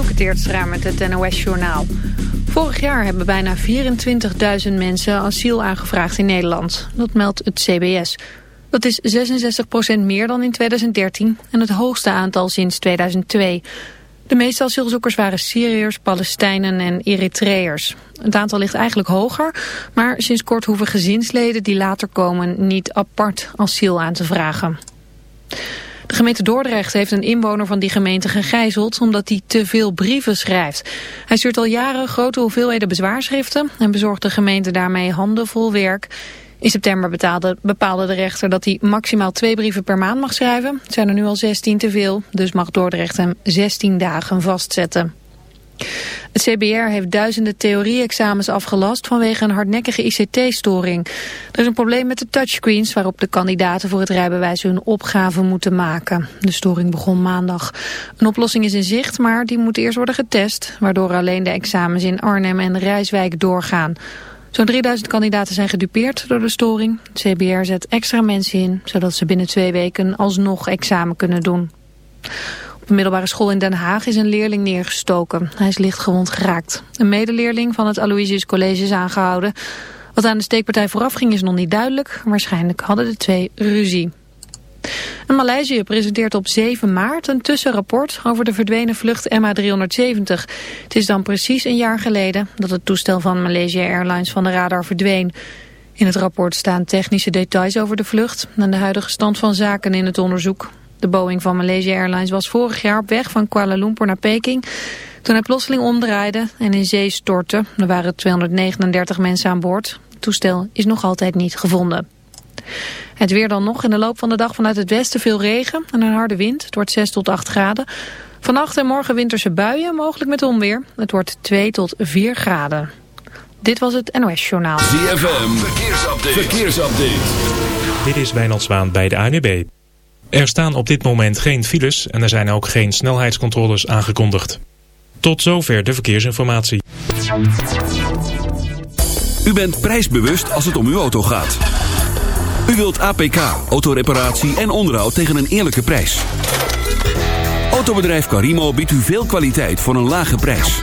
Dielke Teertstra het NOS-journaal. Vorig jaar hebben bijna 24.000 mensen asiel aangevraagd in Nederland. Dat meldt het CBS. Dat is 66% meer dan in 2013 en het hoogste aantal sinds 2002. De meeste asielzoekers waren Syriërs, Palestijnen en Eritreërs. Het aantal ligt eigenlijk hoger, maar sinds kort hoeven gezinsleden die later komen niet apart asiel aan te vragen. De gemeente Dordrecht heeft een inwoner van die gemeente gegijzeld omdat hij te veel brieven schrijft. Hij stuurt al jaren grote hoeveelheden bezwaarschriften en bezorgt de gemeente daarmee handenvol werk. In september bepaalde de rechter dat hij maximaal twee brieven per maand mag schrijven. Het zijn er nu al 16 te veel, dus mag Dordrecht hem 16 dagen vastzetten. Het CBR heeft duizenden theorie-examens afgelast vanwege een hardnekkige ICT-storing. Er is een probleem met de touchscreens waarop de kandidaten voor het rijbewijs hun opgave moeten maken. De storing begon maandag. Een oplossing is in zicht, maar die moet eerst worden getest, waardoor alleen de examens in Arnhem en Rijswijk doorgaan. Zo'n 3000 kandidaten zijn gedupeerd door de storing. Het CBR zet extra mensen in, zodat ze binnen twee weken alsnog examen kunnen doen. Een middelbare school in Den Haag is een leerling neergestoken. Hij is lichtgewond geraakt. Een medeleerling van het Aloysius College is aangehouden. Wat aan de steekpartij vooraf ging is nog niet duidelijk. Waarschijnlijk hadden de twee ruzie. En Maleisië presenteert op 7 maart een tussenrapport over de verdwenen vlucht MH370. Het is dan precies een jaar geleden dat het toestel van Malaysia Airlines van de radar verdween. In het rapport staan technische details over de vlucht en de huidige stand van zaken in het onderzoek. De Boeing van Malaysia Airlines was vorig jaar op weg van Kuala Lumpur naar Peking... toen hij plotseling omdraaide en in zee stortte. Er waren 239 mensen aan boord. Het toestel is nog altijd niet gevonden. Het weer dan nog in de loop van de dag vanuit het westen veel regen en een harde wind. Het wordt 6 tot 8 graden. Vannacht en morgen winterse buien, mogelijk met onweer. Het wordt 2 tot 4 graden. Dit was het NOS Journaal. ZFM, verkeersupdate. verkeersupdate. Dit is Wijnald Zwaan bij de ANWB. Er staan op dit moment geen files en er zijn ook geen snelheidscontroles aangekondigd. Tot zover de verkeersinformatie. U bent prijsbewust als het om uw auto gaat. U wilt APK, autoreparatie en onderhoud tegen een eerlijke prijs. Autobedrijf Carimo biedt u veel kwaliteit voor een lage prijs.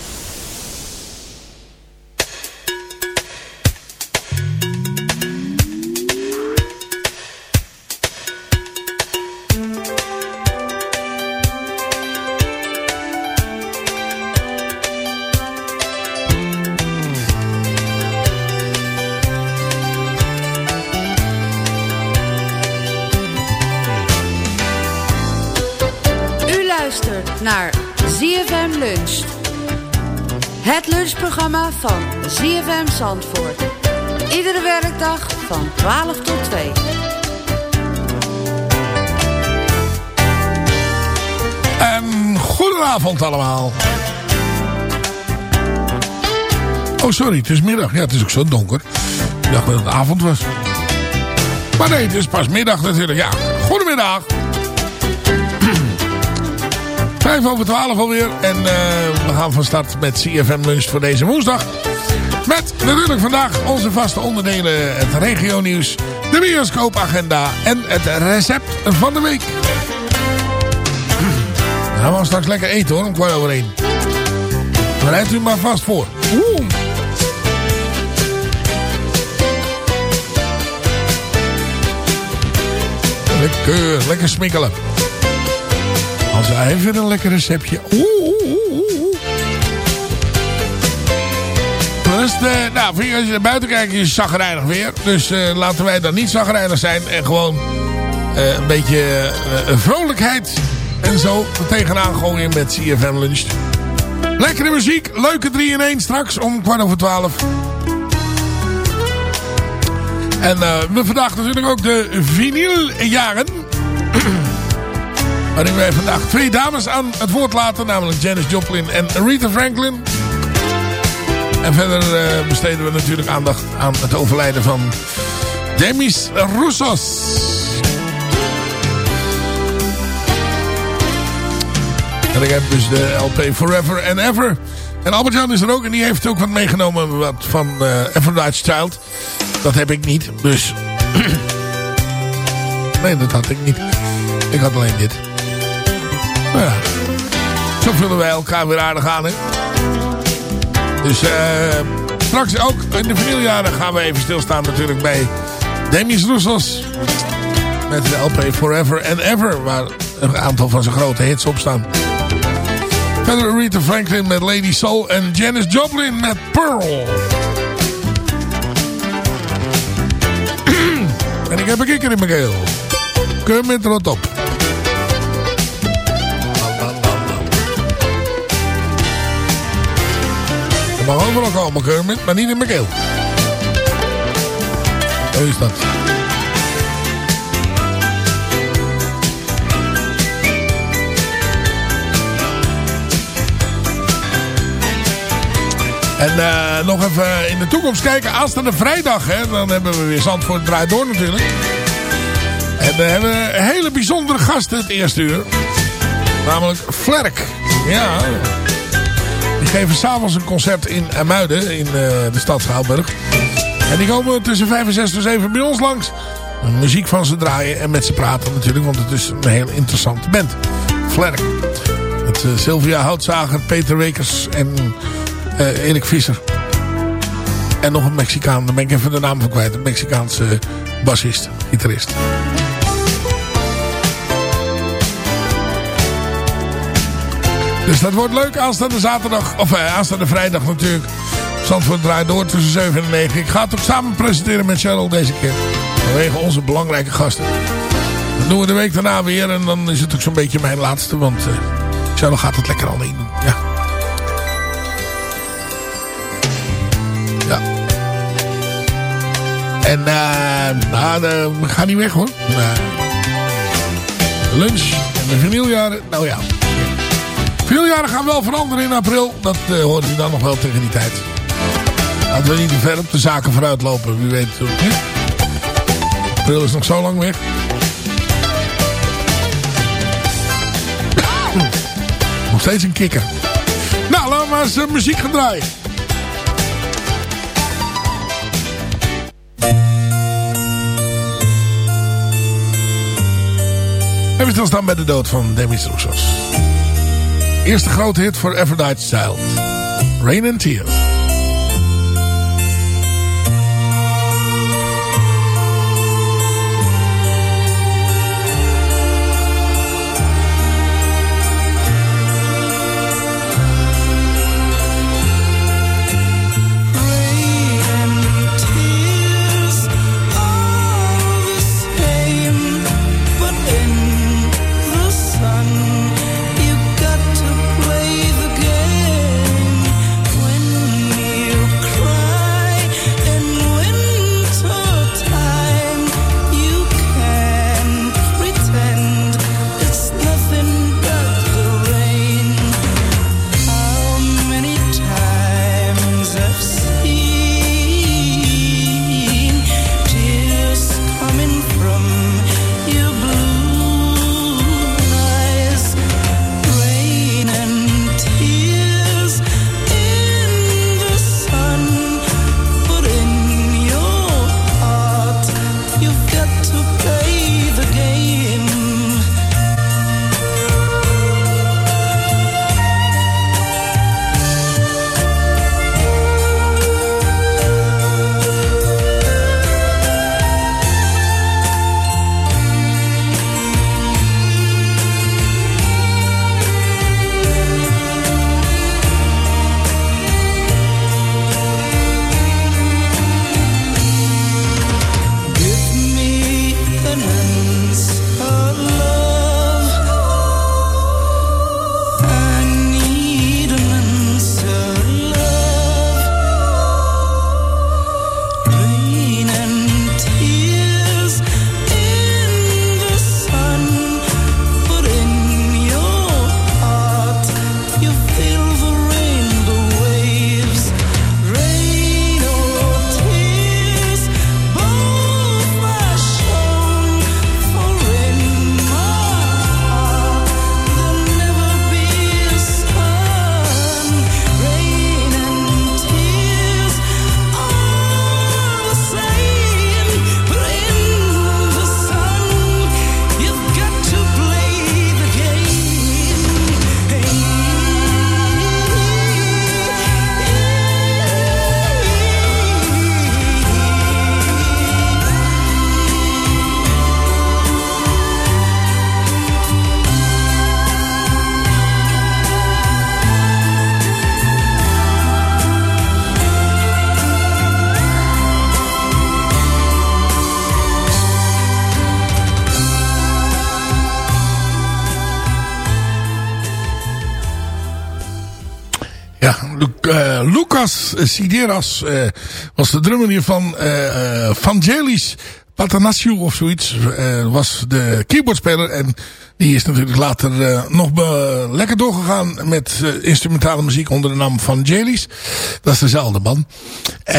Het lunchprogramma van ZFM Zandvoort. Iedere werkdag van 12 tot 2. En goedenavond allemaal. Oh, sorry, het is middag. Ja, het is ook zo donker. Ik dacht dat het avond was. Maar nee, het is pas middag natuurlijk. Ja, goedemiddag. Vijf over twaalf alweer. En uh, we gaan van start met CFM Lunch voor deze woensdag. Met natuurlijk vandaag onze vaste onderdelen. Het regionieuws, de bioscoopagenda en het recept van de week. We gaan straks lekker eten hoor, om kwart over één. U maar vast voor. Oeh. Lekker, lekker smikkelen. Als even een lekker receptje. Oeh, oeh, oeh. Dus de, nou, vind je, als je naar buiten kijkt, is het zagrijnig weer. Dus uh, laten wij dan niet zagrijnig zijn. En gewoon uh, een beetje vrolijkheid en zo tegenaan gooien met CFM Lunch. Lekkere muziek, leuke 3 in 1 straks om kwart over 12. En we vandaag natuurlijk ook de vinyljaren. Waarin wij vandaag twee dames aan het woord laten. Namelijk Janis Joplin en Aretha Franklin. En verder uh, besteden we natuurlijk aandacht aan het overlijden van Demis Roussos. En ik heb dus de LP Forever and Ever. En Albert-Jan is er ook. En die heeft ook wat meegenomen wat van uh, Child. Dat heb ik niet. Dus... nee, dat had ik niet. Ik had alleen dit. Ja. Zo vullen wij elkaar weer aardig aan, hè. Dus uh, straks ook in de vinyljaren gaan we even stilstaan natuurlijk bij Demis Roussos. Met de LP Forever and Ever. Waar een aantal van zijn grote hits op staan. Verder Rita Franklin met Lady Soul en Janis Joplin met Pearl. en ik heb een kikker in mijn keel. Kun met rot op. Dat mag overal komen, Kermit, maar niet in mijn keel. Zo is dat. En uh, nog even in de toekomst kijken. Aanstaande vrijdag, hè, dan hebben we weer Zandvoort draait door natuurlijk. En we hebben een hele bijzondere gasten het eerste uur. Namelijk Flerk. Ja. Die geven s'avonds een concert in Amuiden, in uh, de stad Schouwburg. En die komen tussen 5 en 6 dus even bij ons langs. Muziek van ze draaien en met ze praten natuurlijk, want het is een heel interessante band. Flerk. Met uh, Sylvia Houtzager, Peter Wekers en uh, Erik Visser. En nog een Mexicaan, daar ben ik even de naam van kwijt. Een Mexicaanse bassist, gitarist. Dus dat wordt leuk aanstaande zaterdag, of eh, aanstaande vrijdag natuurlijk. Zandvoort draait door tussen 7 en 9. Ik ga het ook samen presenteren met Cheryl deze keer. Vanwege onze belangrijke gasten. Dat doen we de week daarna weer. En dan is het ook zo'n beetje mijn laatste. Want uh, Cheryl gaat het lekker alleen doen. Ja. Ja. En nou, de, we gaan niet weg hoor. Lunch en de vinyljaren. Nou ja. Vinyljaren gaan wel veranderen in april. Dat uh, hoort u dan nog wel tegen die tijd. Laten we niet te ver op de zaken vooruit lopen. Wie weet het niet. April is nog zo lang weg. nog steeds een kikker. Nou, laten we maar eens muziek gaan draaien. Even stilstaan bij de dood van Demis Roussos. Eerste grote hit voor Aphrodite's Child. Rain and Tears. Lucas Sideras eh, was de drummer hiervan. eh eh, Vangelis Patanasiou of zoiets eh, was de keyboardspeler. En die is natuurlijk later eh, nog lekker doorgegaan met eh, instrumentale muziek onder de naam Vangelis. Dat is dezelfde man. Eh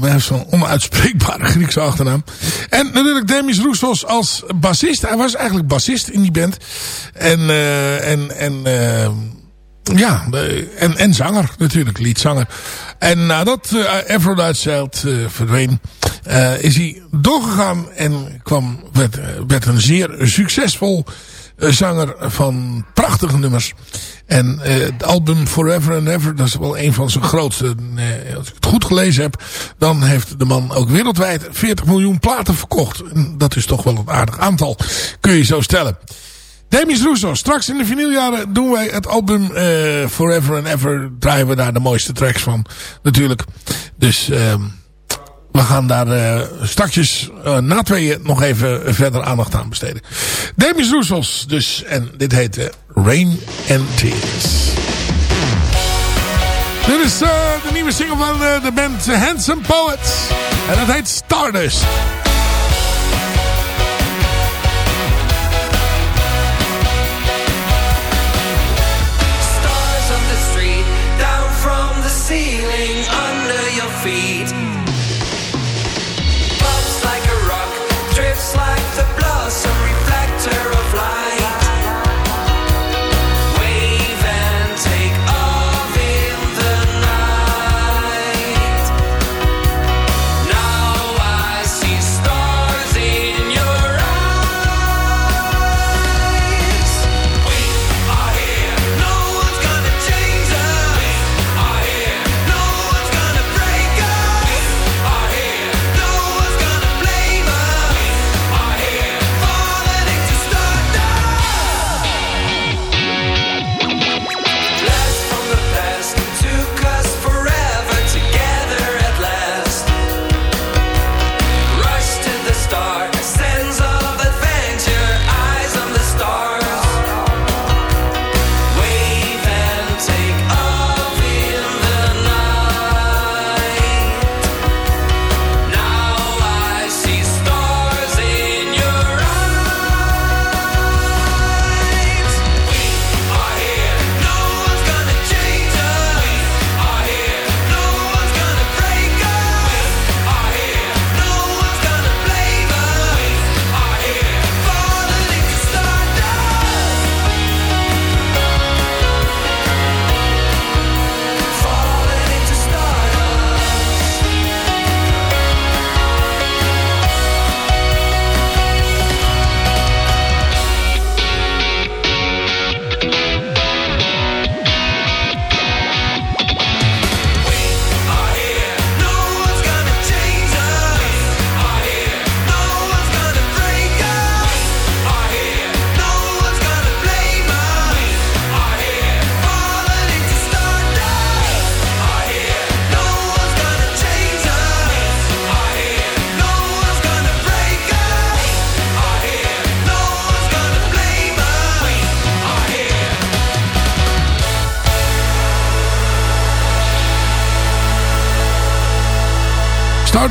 we hebben zo'n onuitspreekbare Griekse achternaam. En natuurlijk Demis Roussos als bassist. Hij was eigenlijk bassist in die band. En, eh en, en eh, ja, de- en, en zanger natuurlijk, liedzanger. En nadat uh, Aphrodite eh, verdween, eh, is hij doorgegaan en kwam, werd, eh, werd een zeer succesvol eh, zanger van prachtige nummers. En eh, het album Forever and Ever, dat is wel een van zijn grootste. eh, als ik het goed gelezen heb, dan heeft de man ook wereldwijd 40 miljoen platen verkocht. En dat is toch wel een aardig aantal, kun je zo stellen. Demis Rousseau, straks in de vinyljaren doen wij het album eh, Forever and Ever. Draaien we daar de mooiste tracks van natuurlijk. Dus ehm, we gaan daar eh straks eh, na tweeën nog even verder aandacht aan besteden. Demis Rousseau dus. En dit heet Rain and Tears. Dit is de nieuwe single van de band Handsome Poets. En dat heet Stardust.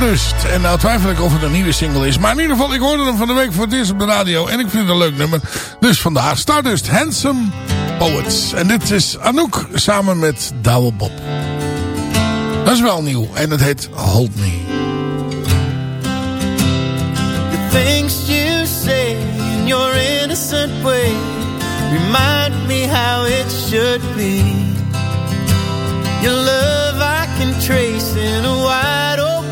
En nou twijfel ik of het een nieuwe single is. Maar in ieder geval, ik hoorde hem van de week voor het eerst op de radio. En ik vind het een leuk nummer. Dus vandaar Stardust, Handsome Poets. En dit is Anouk samen met Douwe Bob. Dat is wel nieuw. En het heet Hold Me. The things you say in your innocent way remind me how it should be. Your love I can trace in a wide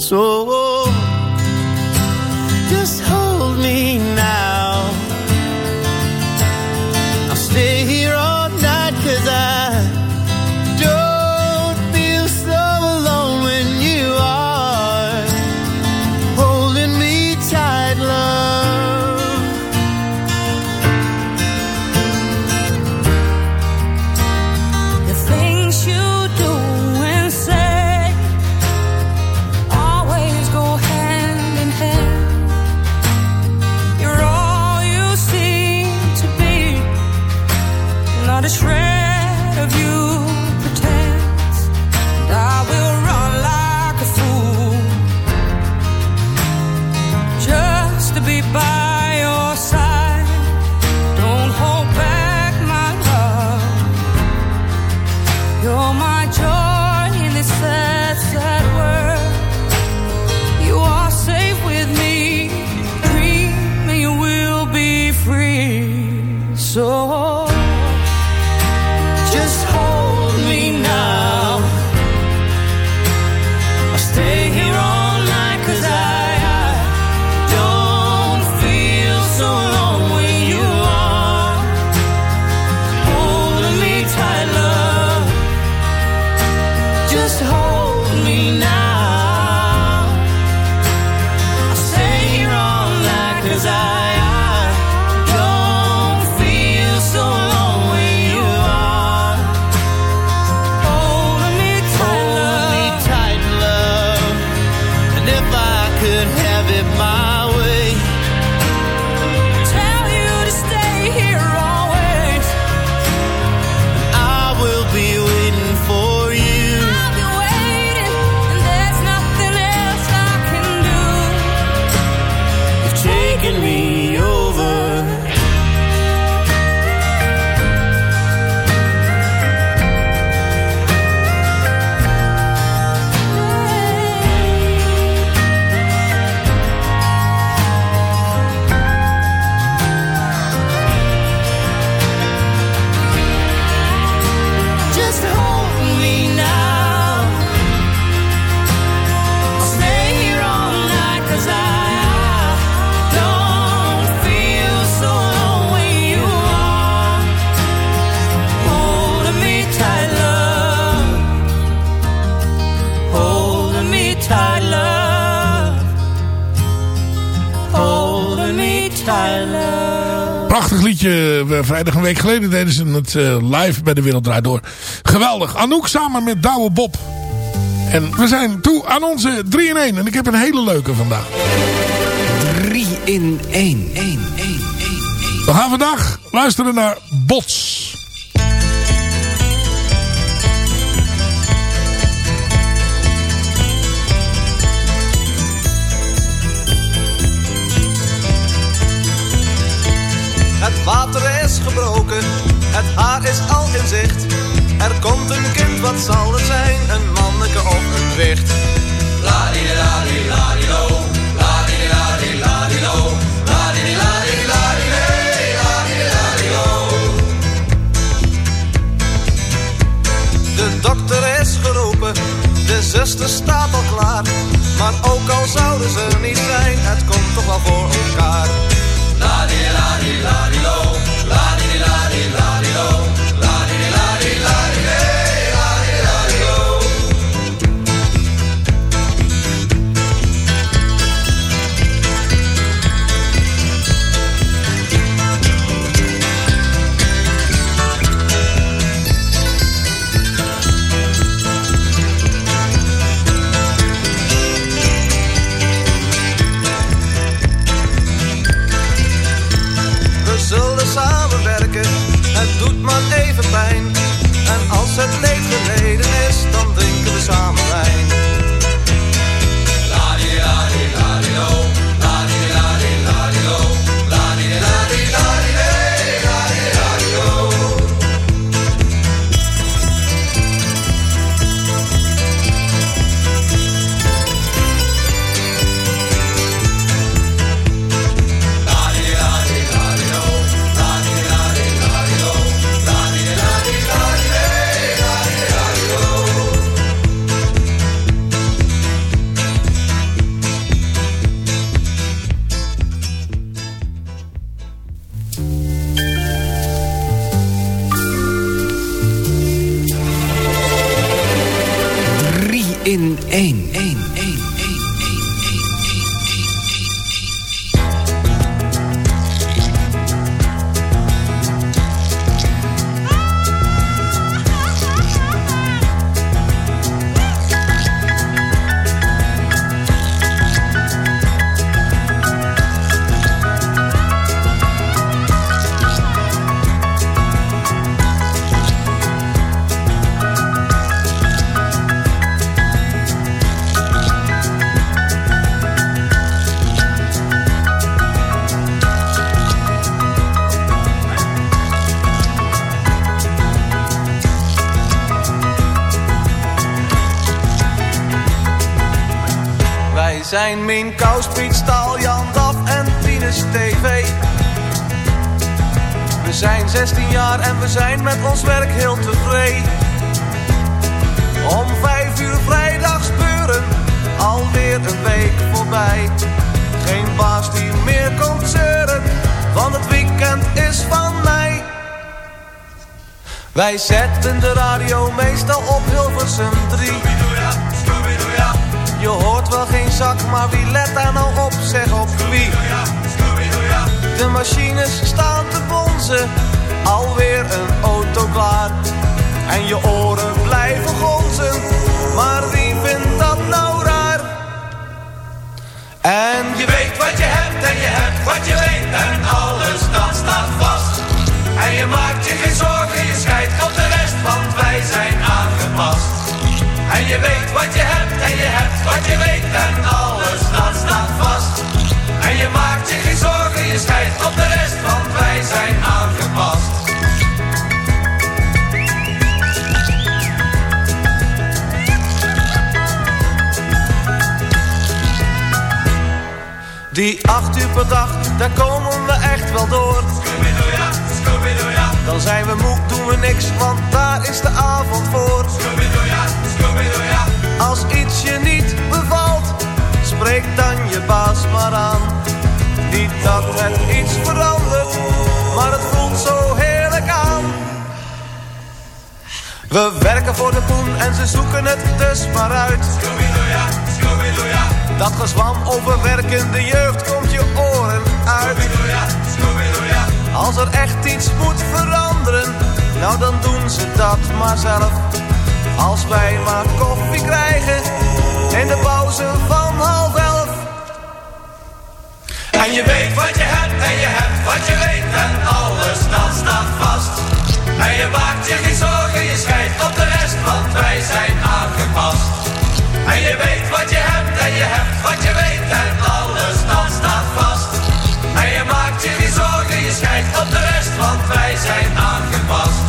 So just hold me week geleden deden ze het eh, live bij de Wereld Draait Door. Geweldig. Anouk samen met Douwe Bob. En we zijn toe aan onze 3 in 1. En ik heb een hele leuke vandaag. 3 in 1. 1, 1, 1, 1. We gaan vandaag luisteren naar Bots. Het water is gebroken, het haar is al in zicht. Er komt een kind, wat zal het zijn? Een manneke of een wicht? De zijn Min Kous, Piet Jan Daf en Tinus TV. We zijn 16 jaar en we zijn met ons werk heel tevreden. Om vijf uur vrijdags beuren, alweer een week voorbij. Geen baas die meer komt zeuren, want het weekend is van mij. Wij zetten de radio meestal op Hilversum 3. Zak, maar wie let daar nou op, zeg op wie? De machines staan te bonzen, alweer een auto klaar. En je oren blijven gonzen, maar wie vindt dat nou raar? En je weet wat je hebt en je hebt wat je weet en alles dat staat vast. En je maakt je geen zorgen, je scheidt op de rest, want wij zijn aangepast. En je weet wat je hebt en je hebt wat je weet en alles dat staat vast. En je maakt je geen zorgen, je scheidt op de rest, want wij zijn aangepast. Die acht uur per dag, daar komen we echt wel door. Dan zijn we moe, doen we niks, want daar is de avond voor. Als iets je niet bevalt, spreek dan je baas maar aan. Niet dat het iets verandert, maar het voelt zo heerlijk aan. We werken voor de poen en ze zoeken het dus maar uit. Dat gezwam over werkende jeugd komt je oren uit. Als er echt iets moet veranderen, nou dan doen ze dat maar zelf. Als wij maar koffie krijgen in de pauze van half elf. En je weet wat je hebt en je hebt wat je weet en alles dat staat vast. En je maakt je geen zorgen, je schijnt op de rest, want wij zijn aangepast. En je weet wat je hebt en je hebt wat je weet en alles dat staat vast. En je maakt je geen zorgen, je schijnt op de rest, want wij zijn aangepast.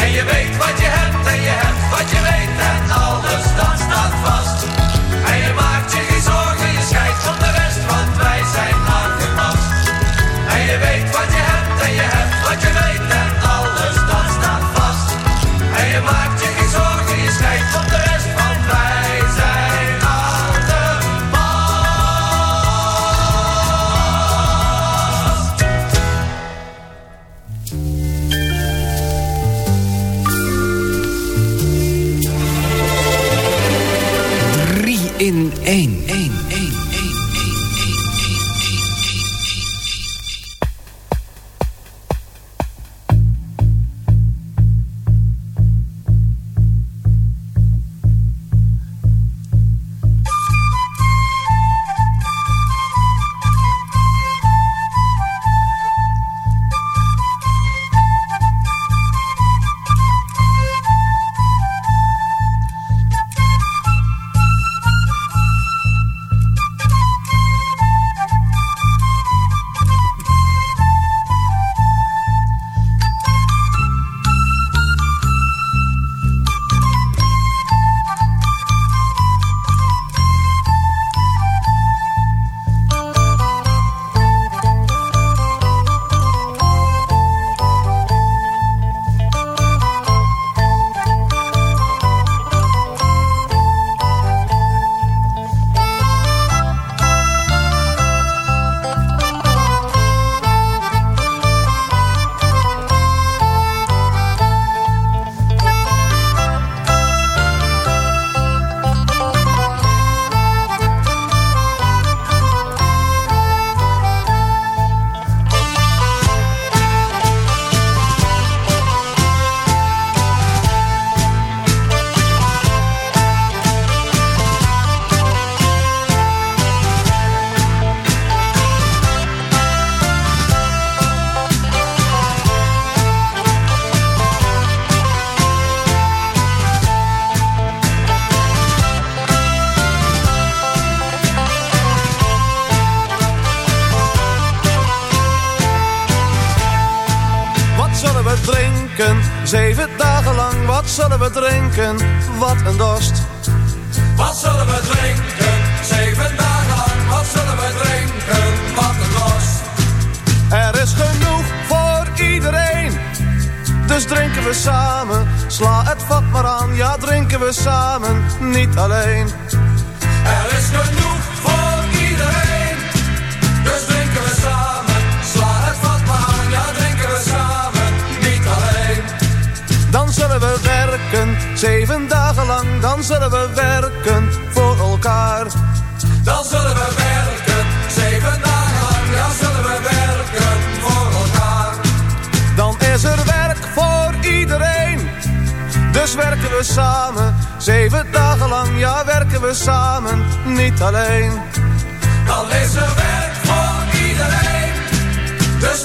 En je weet wat je hebt en je hebt wat je weet en alles dat staat vast. En je maakt in één. Dus drinken we samen, sla het vat maar aan. Ja, drinken we samen, niet alleen. Er is genoeg voor iedereen. Dus drinken we samen, sla het vat maar aan. Ja, drinken we samen, niet alleen. Dan zullen we werken, zeven dagen lang. Dan zullen we werken voor elkaar. Dan zullen we werken, zeven dagen lang, ja zullen we werken voor elkaar. Dan is er werk. Dus werken we samen, zeven dagen lang, ja werken we samen, niet alleen. Dan is er werk voor iedereen. Dus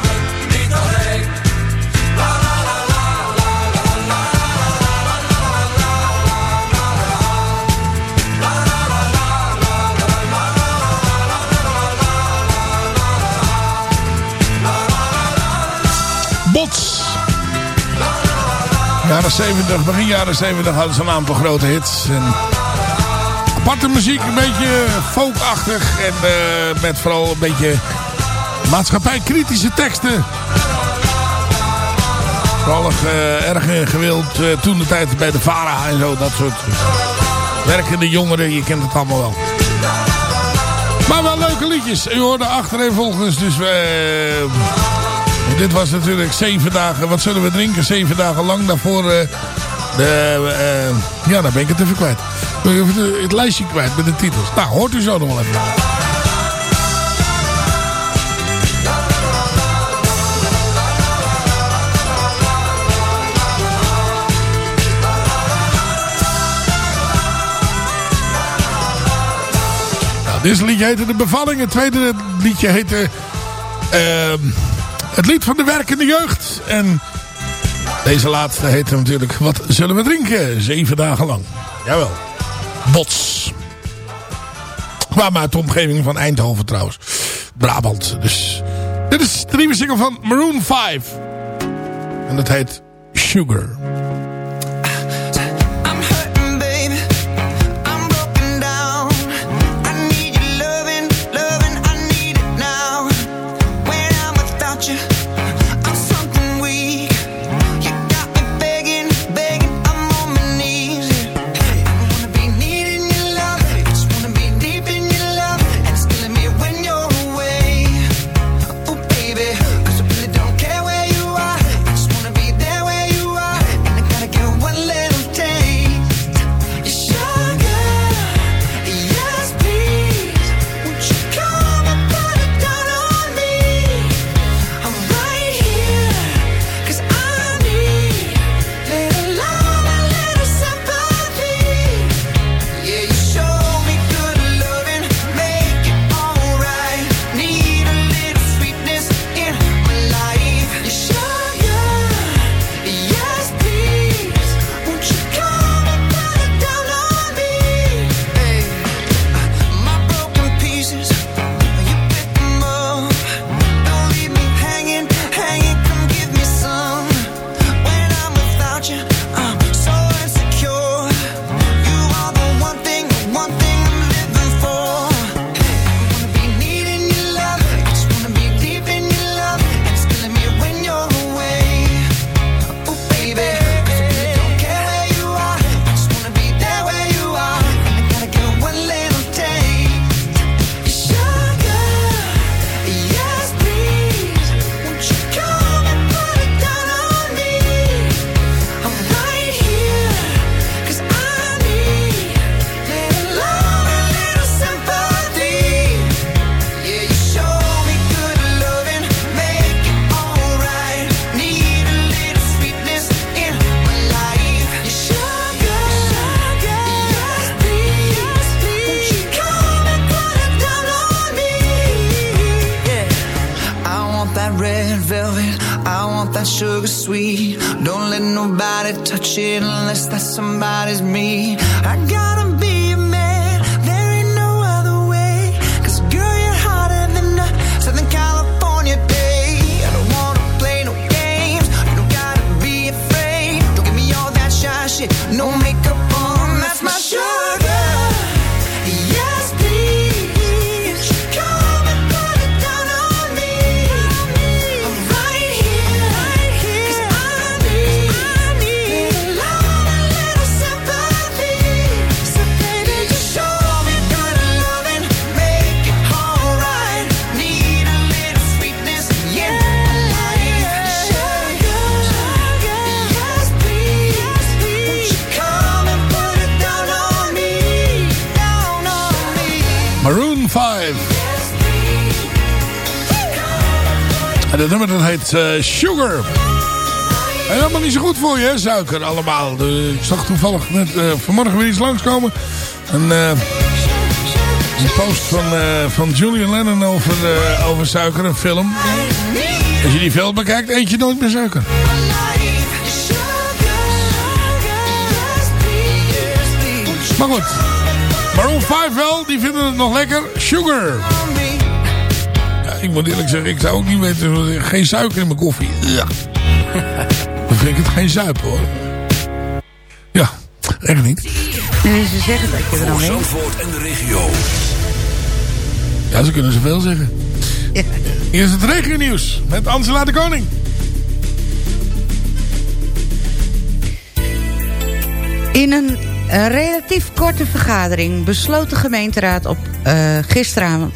Jaren 70, begin jaren 70 hadden ze een aantal grote hits. En aparte muziek, een beetje folkachtig. En eh, met vooral een beetje maatschappijkritische teksten. Vooral eh, erg eh, gewild toen de tijd bij de VARA en zo. Dat soort werkende jongeren, je kent het allemaal wel. Maar wel leuke liedjes. U hoorde achtereenvolgens dus... eh dit was natuurlijk zeven dagen. Wat zullen we drinken? Zeven dagen lang. Daarvoor... eh, de, eh, ja, dan ben ik het even kwijt. Het lijstje kwijt met de titels. Nou, hoort u zo nog wel even. Nou, dit liedje heette De Bevalling. Het tweede liedje heette... ehm, het lied van de werkende jeugd. En deze laatste heette natuurlijk Wat zullen we drinken? Zeven dagen lang. Jawel. Bots. Kwam uit de omgeving van Eindhoven trouwens. Brabant. Dus dit is de nieuwe single van Maroon 5. En dat heet Sugar. It. I want that sugar sweet. Don't let nobody touch it unless that somebody's me. I gotta be dat nummer dat heet eh, Sugar. En helemaal niet zo goed voor je, hè, suiker allemaal. De- ik zag toevallig net eh, vanmorgen weer iets langskomen. Een, eh, een post van, van Julian Lennon over, over suiker, een film. Als je die film bekijkt, eet je nooit meer suiker. Maar goed. Maroon 5 wel, die vinden het nog lekker. Sugar. Ja, ik moet eerlijk zeggen, ik zou ook niet weten, geen suiker in mijn koffie. Ja. Dan vind ik het geen zuipen hoor. Ja, echt niet. Nee, ze zeggen dat je er dan Voor weet. Zandvoort en de regio. Ja, ze kunnen zoveel zeggen. Hier is het regionieuws met Angela de Koning. In een relatief korte vergadering besloot de gemeenteraad op eh, gisteravond...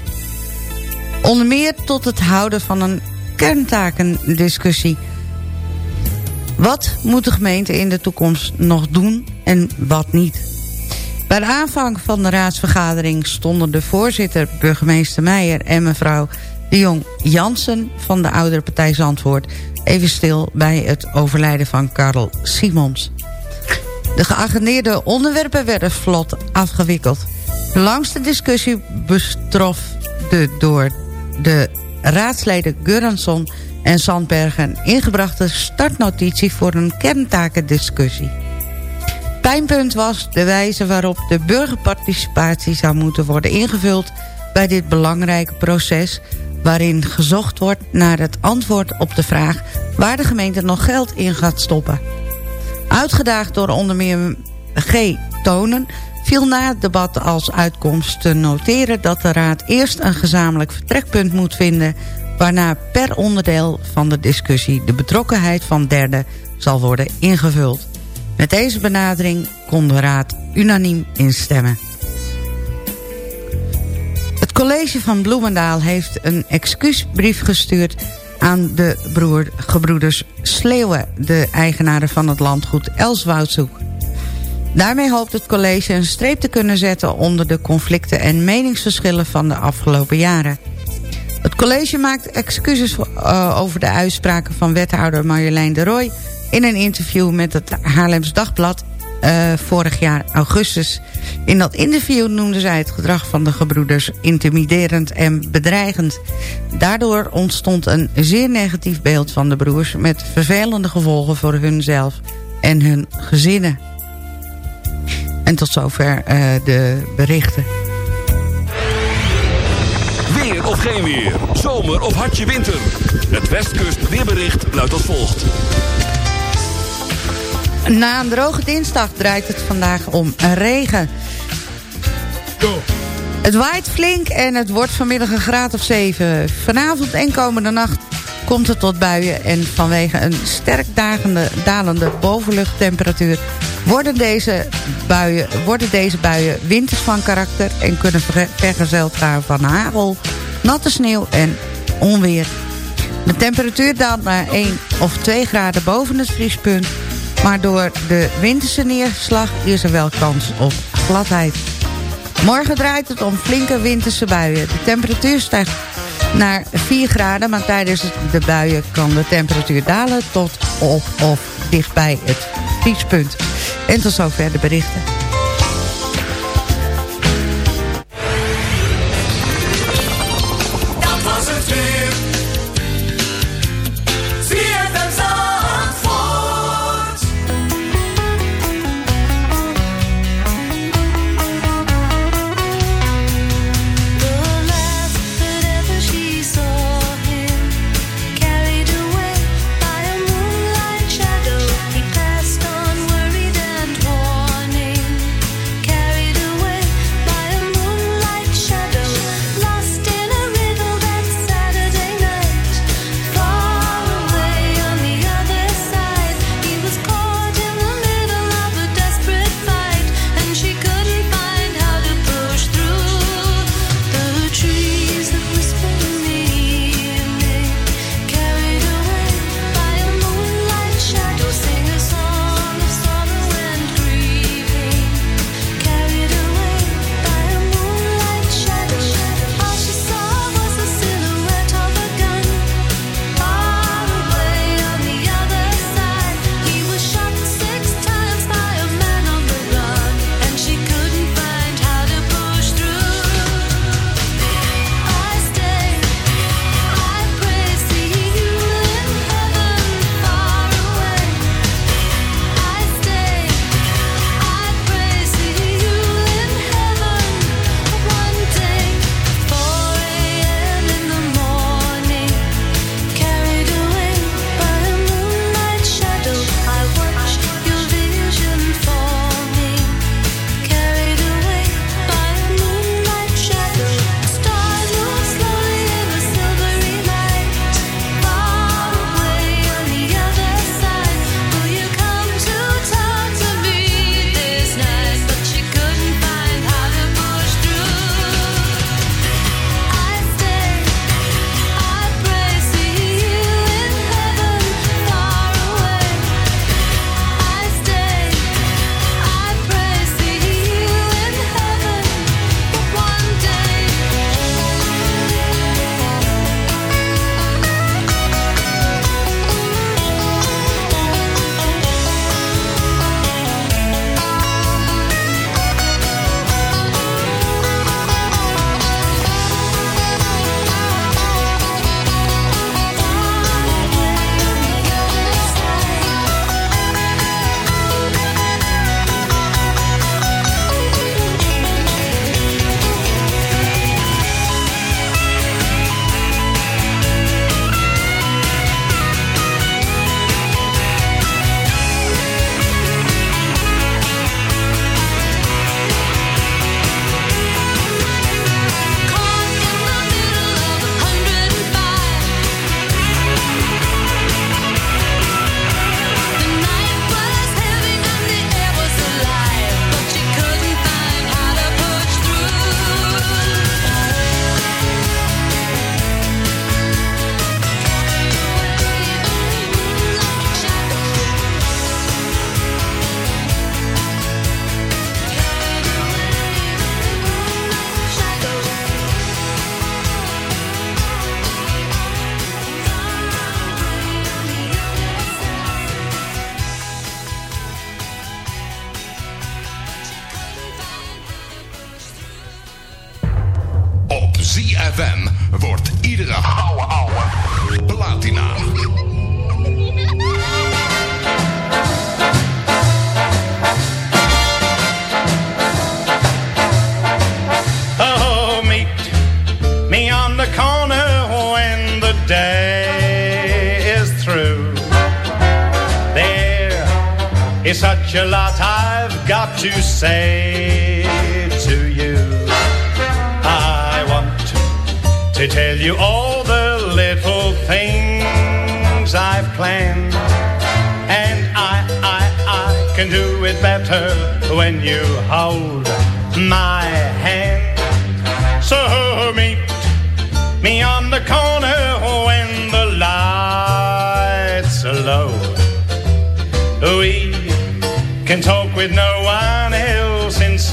onder meer tot het houden van een kerntakendiscussie. Wat moet de gemeente in de toekomst nog doen en wat niet? Bij de aanvang van de raadsvergadering stonden de voorzitter, burgemeester Meijer... en mevrouw de Jong Jansen van de oudere partij Zandvoort... even stil bij het overlijden van Karel Simons. De geagendeerde onderwerpen werden vlot afgewikkeld. De langste discussie bestrof de door de raadsleden Guransson en Sandbergen ingebrachte startnotitie voor een kerntakendiscussie. Pijnpunt was de wijze waarop de burgerparticipatie zou moeten worden ingevuld bij dit belangrijke proces waarin gezocht wordt naar het antwoord op de vraag waar de gemeente nog geld in gaat stoppen. Uitgedaagd door onder meer G. Tonen viel na het debat als uitkomst te noteren dat de Raad eerst een gezamenlijk vertrekpunt moet vinden... waarna per onderdeel van de discussie de betrokkenheid van derden zal worden ingevuld. Met deze benadering kon de Raad unaniem instemmen. Het college van Bloemendaal heeft een excuusbrief gestuurd aan de broer, gebroeders Sleeuwen... de eigenaren van het landgoed Elswoudzoek. Daarmee hoopt het college een streep te kunnen zetten... onder de conflicten en meningsverschillen van de afgelopen jaren. Het college maakt excuses eh, over de uitspraken van wethouder Marjolein de Roy... in een interview met het Haarlems Dagblad eh, vorig jaar augustus. In dat interview noemde zij het gedrag van de gebroeders intimiderend en bedreigend. Daardoor ontstond een zeer negatief beeld van de broers... met vervelende gevolgen voor hunzelf en hun gezinnen. En tot zover eh, de berichten. Weer of geen weer. Zomer of hartje winter. Het Westkust weerbericht luidt als volgt. Na een droge dinsdag draait het vandaag om regen. Het waait flink en het wordt vanmiddag een graad of 7. Vanavond en komende nacht komt het tot buien... en vanwege een sterk dagende, dalende bovenluchttemperatuur... Worden deze, buien, worden deze buien winters van karakter... en kunnen verge- vergezeld gaan van hagel, natte sneeuw en onweer. De temperatuur daalt naar 1 of 2 graden boven het vriespunt... maar door de winterse neerslag is er wel kans op gladheid. Morgen draait het om flinke winterse buien. De temperatuur stijgt naar 4 graden, maar tijdens de buien kan de temperatuur dalen tot op of dichtbij het vriespunt. En tot zover de berichten.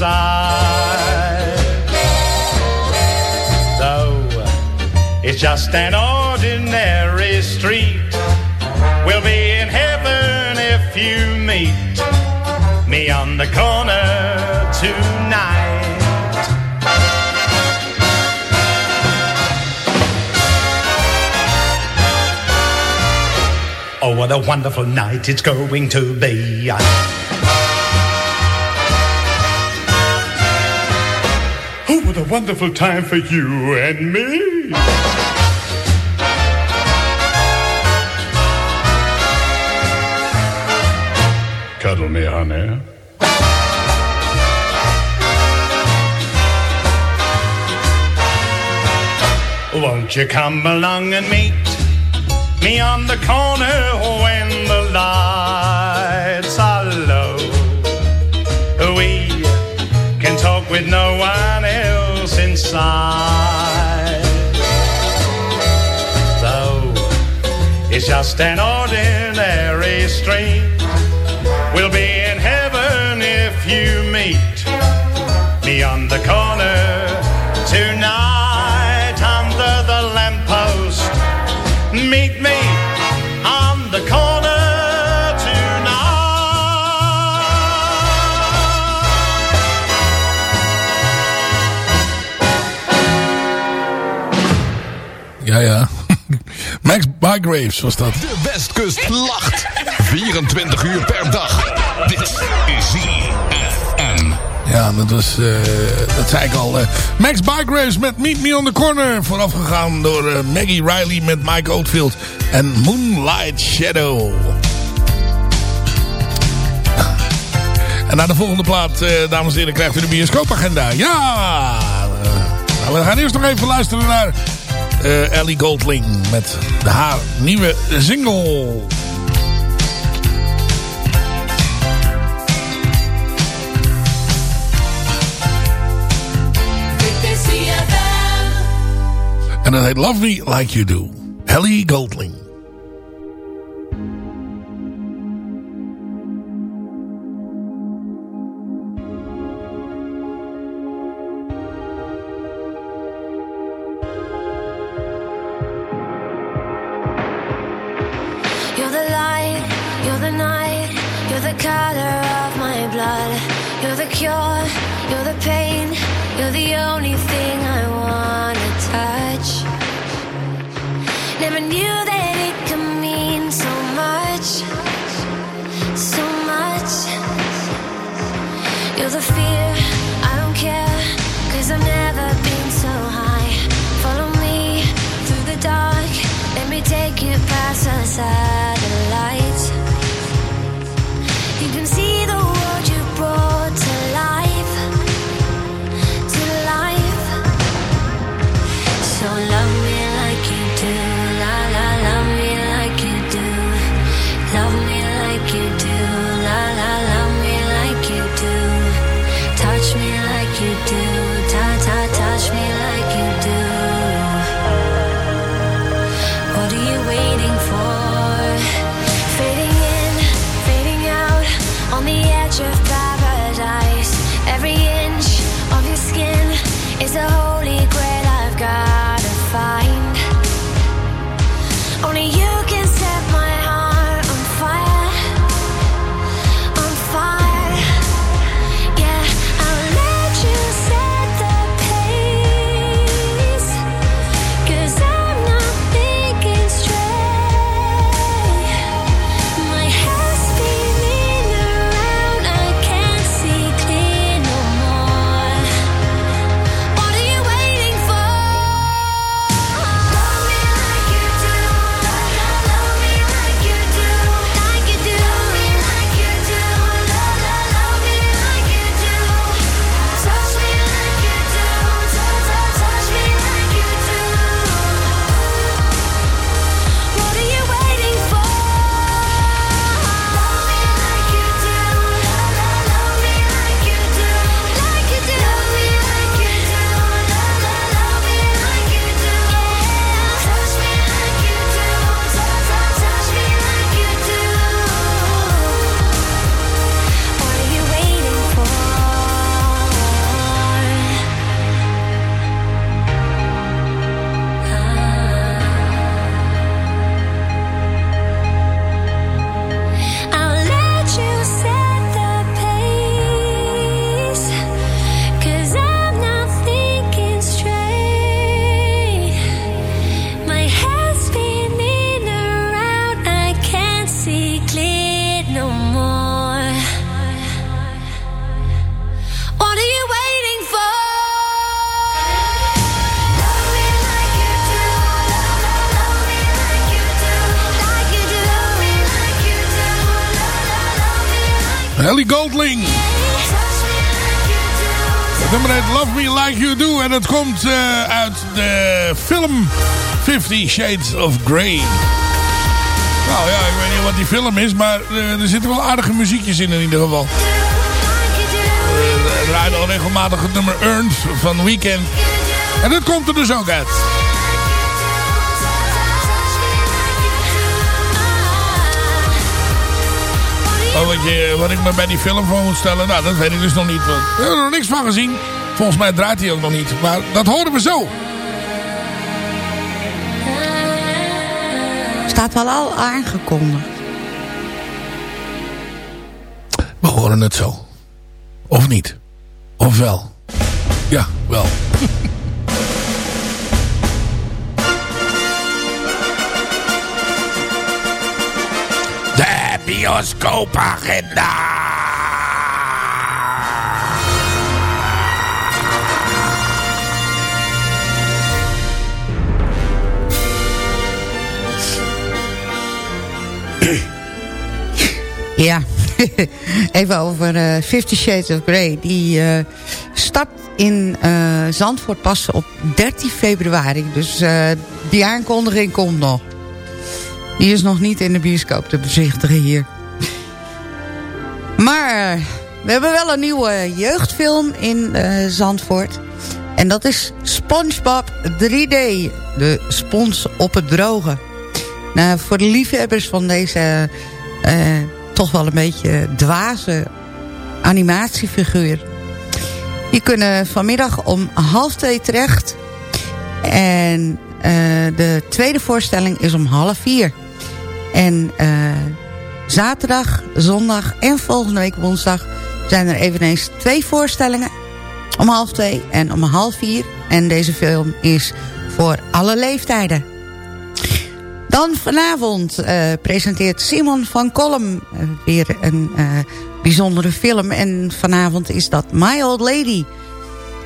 Inside. Though it's just an ordinary street, we'll be in heaven if you meet me on the corner tonight. Oh, what a wonderful night it's going to be. Wonderful time for you and me. Cuddle me, honey. Won't you come along and meet me on the corner when the lights are inside. Though it's just an ordinary street, Ja, ja. Max Bygraves was dat. De Westkust lacht. 24 uur per dag. Dit is ZFM. Ja, dat was, eh, dat zei ik al. eh, Max Bygraves met Meet Me on the Corner. Voorafgegaan door eh, Maggie Riley met Mike Oldfield. En Moonlight Shadow. En na de volgende plaat, eh, dames en heren, krijgt u de bioscoopagenda. Ja! Nou, we gaan eerst nog even luisteren naar eh, Ellie Goldling met haar nieuwe single. En dat heet Love Me Like You Do. Ellie Goldling. Ellie Goldling. Het nummer heet Love Me Like You Do. En het komt eh, uit de film Fifty Shades of Grey. Nou ja, ik weet niet wat die film is, maar eh, er zitten wel aardige muziekjes in in ieder geval. Eh, Er draait al regelmatig het nummer Earned van Weekend. En dat komt er dus ook uit. Wat, je, wat ik me bij die film voor moet stellen, nou, dat weet ik dus nog niet. Want we hebben er nog niks van gezien. Volgens mij draait hij ook nog niet. Maar dat horen we zo. Staat wel al aangekondigd. We horen het zo. Of niet? Of wel? Ja, wel. bioscoopagenda. Ja, even over eh Fifty Shades of Grey. Die eh, start in eh, Zandvoort pas op 13 februari. Dus die aankondiging komt nog. Die is nog niet in de bioscoop te bezichtigen hier. Maar we hebben wel een nieuwe jeugdfilm in eh, Zandvoort. En dat is SpongeBob 3D. De spons op het droge. Nou, voor de liefhebbers van deze eh, toch wel een beetje dwaze animatiefiguur. Die kunnen vanmiddag om half twee terecht. En eh, de tweede voorstelling is om half vier. En zaterdag, zondag en volgende week woensdag... zijn er eveneens twee voorstellingen. Om half twee en om half vier. En deze film is voor alle leeftijden. Dan vanavond eh, presenteert Simon van Kolm eh, weer een eh, bijzondere film. En vanavond is dat My Old Lady.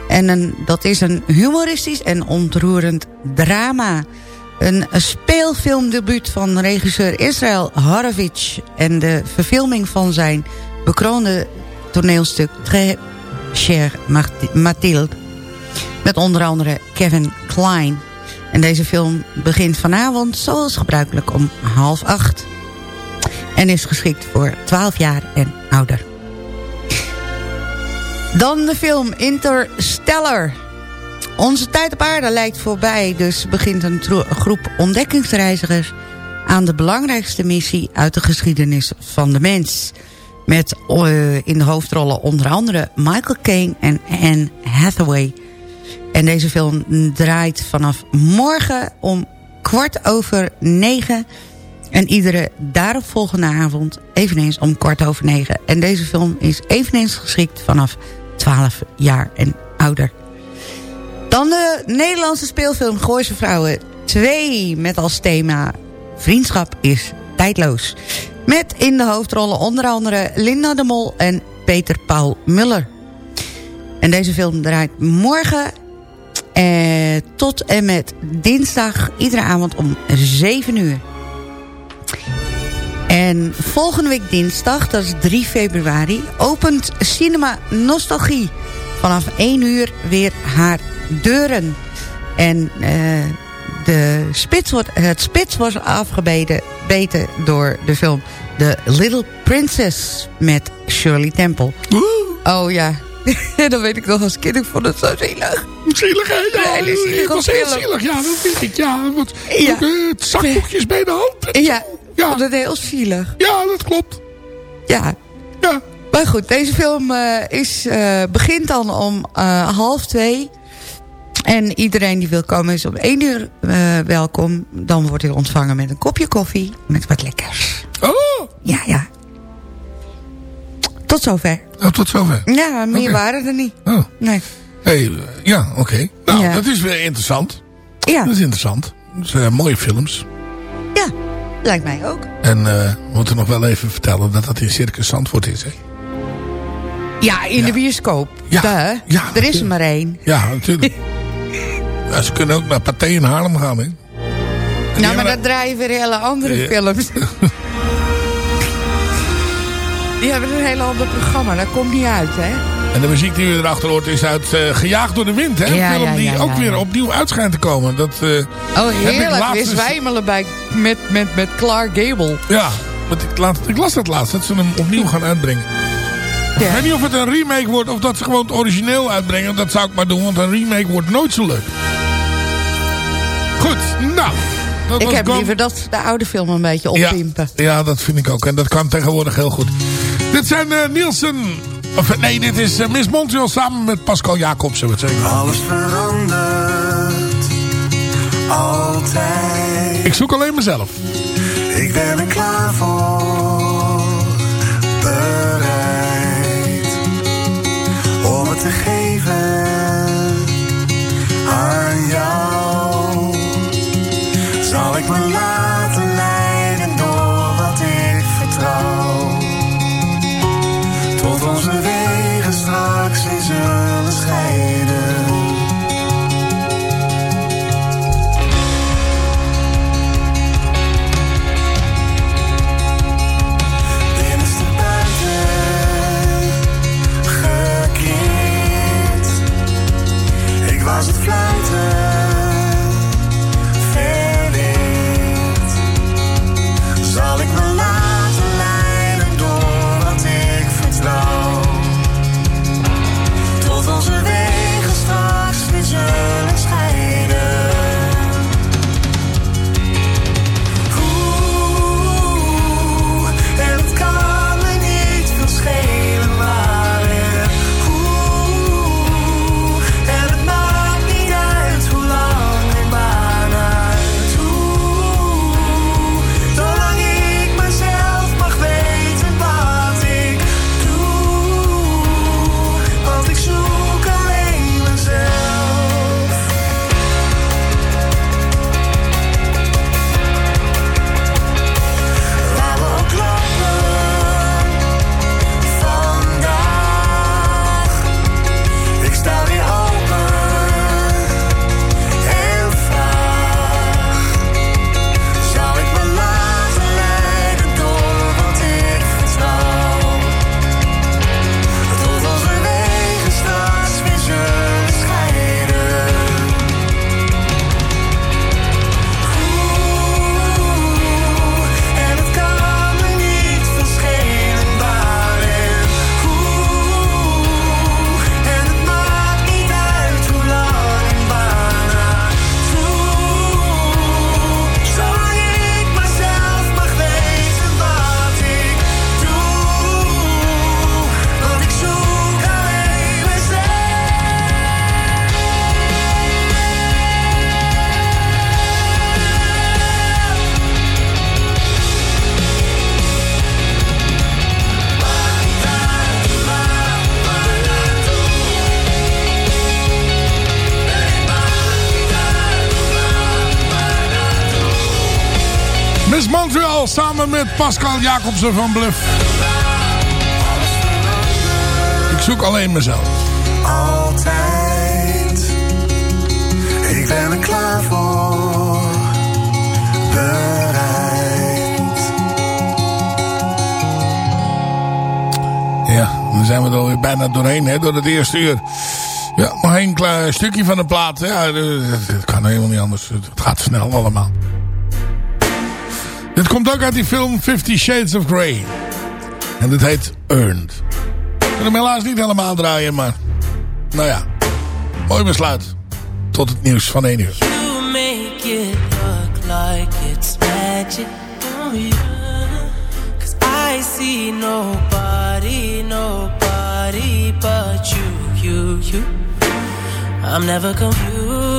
En dat is een humoristisch en ontroerend drama. Een speelfilmdebuut van regisseur Israël Horovitch... en de verfilming van zijn bekroonde toneelstuk Très Cher Mathilde... met onder andere Kevin Klein... En deze film begint vanavond zoals gebruikelijk om half acht. En is geschikt voor 12 jaar en ouder. Dan de film Interstellar. Onze tijd op aarde lijkt voorbij. Dus begint een groep ontdekkingsreizigers... aan de belangrijkste missie uit de geschiedenis van de mens. Met eh, in de hoofdrollen onder andere Michael Caine en Anne Hathaway... En deze film draait vanaf morgen om kwart over negen. En iedere daaropvolgende avond eveneens om kwart over negen. En deze film is eveneens geschikt vanaf 12 jaar en ouder. Dan de Nederlandse speelfilm Gooise Vrouwen 2 met als thema Vriendschap is tijdloos. Met in de hoofdrollen onder andere Linda de Mol en Peter Paul Muller. En deze film draait morgen eh, tot en met dinsdag iedere avond om 7 uur. En volgende week dinsdag, dat is 3 februari... opent Cinema Nostalgie vanaf 1 uur weer haar deuren. En eh, de spits wordt, het spits wordt afgebeten beten door de film The Little Princess met Shirley Temple. Oh ja, dat weet ik nog als kind. Ik vond het zo zielig. Zielig, hè? Ja, het was heel zielig. Ja, dat weet ik. Ja, Ja. ook, eh, het zakdoekjes bij de hand. en Ja, zo. ik vond het heel zielig. Ja, dat klopt. Ja. Ja. Maar goed, deze film eh, is, begint dan om half twee. En iedereen die wil komen is om één uur eh, welkom. Dan wordt hij ontvangen met een kopje koffie. Met wat lekkers. Oh, Ja, ja. Tot zover. oh, tot zover. Ja, meer waren er niet. Oh. Nee. Hey, eh, ja, oké. Nou, Ja. dat is weer interessant. Ja, Dat is interessant. Dat zijn mooie films. ja. Lijkt mij ook. En eh, we moeten nog wel even vertellen dat dat in Circus Zandvoort is, hè? Ja, in de bioscoop. Ja. Ja, er is er maar één. Ja, natuurlijk. ja, ze kunnen ook naar Pathé in Haarlem gaan, hè? En Nou, maar dan draaien weer hele andere Ja. films. Die hebben een heel ander programma. Dat komt niet uit, hè? En de muziek die u erachter hoort is uit eh, Gejaagd door de Wind. Hè? Een film die ja, ook weer opnieuw uit schijnt te komen. Dat, eh, Oh, heerlijk. laatst Weer zwijmelen bij, met, met, met Clark Gable. Ja, want ik, laat, ik las dat laatst. Dat ze hem opnieuw gaan uitbrengen. Ik weet niet of het een remake wordt of dat ze gewoon het origineel uitbrengen. Dat zou ik maar doen, want een remake wordt nooit zo leuk. Goed, nou. Dat Ik was heb Gone- liever dat ze de oude film een beetje oppimpen. ja, dat vind ik ook. En dat kan tegenwoordig heel goed. Dit zijn eh, Nielsen... Of eh, nee, dit is eh, Miss Montreal samen met Pascal Jacobsen. Wat zeg ik? Alles verandert. Altijd. Ik zoek alleen mezelf. Ik ben er klaar voor. Bereid. Om het te geven. Samen met Pascal Jacobsen van Bluff. Ik zoek alleen mezelf. Altijd. Ik ben er klaar voor. Bereid. Ja, dan zijn we er alweer bijna doorheen, hè, door het eerste uur. Ja, nog één klein stukje van de plaat. Ja, eh, het kan helemaal niet anders. Het gaat snel allemaal. Dit komt ook uit die film Fifty Shades of Grey. En dit heet Earned. Ik kan hem helaas niet helemaal draaien, maar... Nou ja, mooi besluit. Tot het nieuws van 1 uur. You make it look like it's magic. Cause I see nobody, nobody but you, you, you. I'm never confused.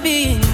be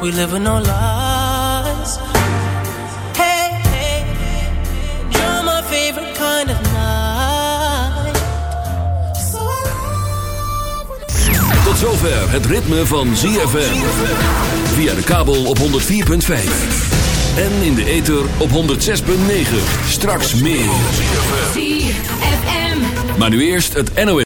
We live in no lies. Hey, hey, you're my favorite kind of night. So Tot zover het ritme van ZFM. Via de kabel op 104.5. En in de ether op 106.9. Straks meer. Maar nu eerst het NOS.